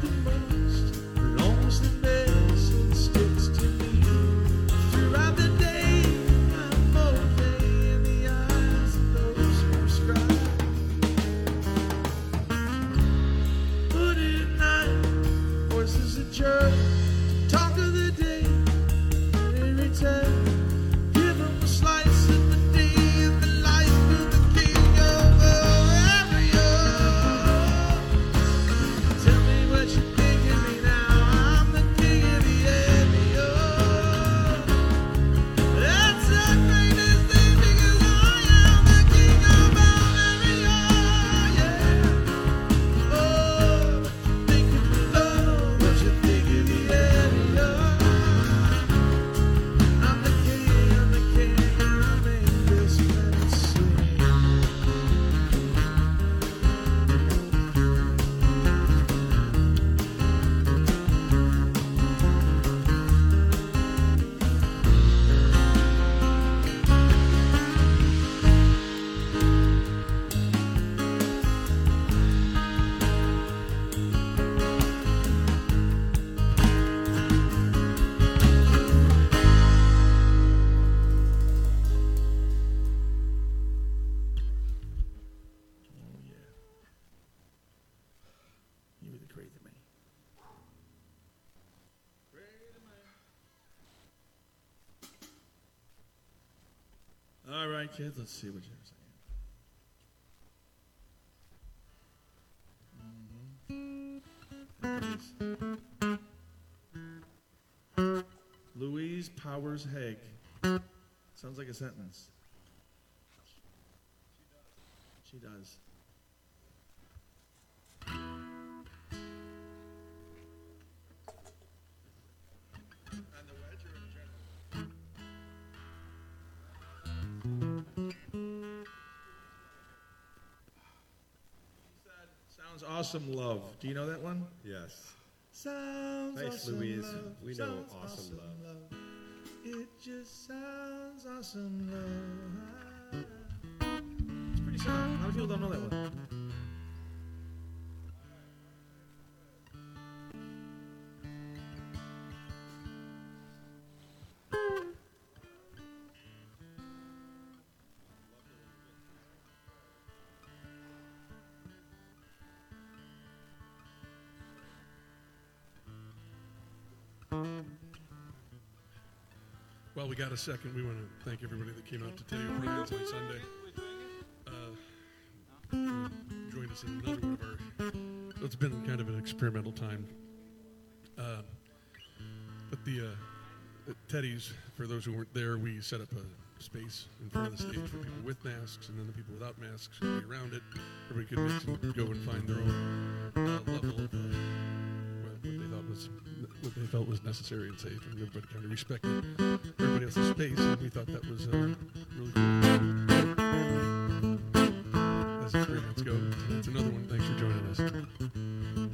to the. Right, kids. Let's see what you're saying. It is. Louise Powers Haig. Sounds like a sentence. She does. Sounds awesome, love. Do you know that one? Yes. Sounds Thanks, awesome, Louise. love. We know Sounds awesome love. It just sounds awesome, love. It's pretty. A lot of people don't know that one. Well, we got a second. We want to thank everybody that came out to Teddy O'Brian's on Sunday. Uh, us in another one of our. It's been kind of an experimental time. Uh, but the uh, Teddy's, for those who weren't there, we set up a space in front of the stage for people with masks, and then the people without masks could be around it. Everybody could mix and go and find their own uh, level of. Uh, well, what they thought was what they felt was necessary and safe, and everybody kind of respected everybody else's space, and we thought that was uh, really cool. As experiments go, that's another one. Thanks for joining us.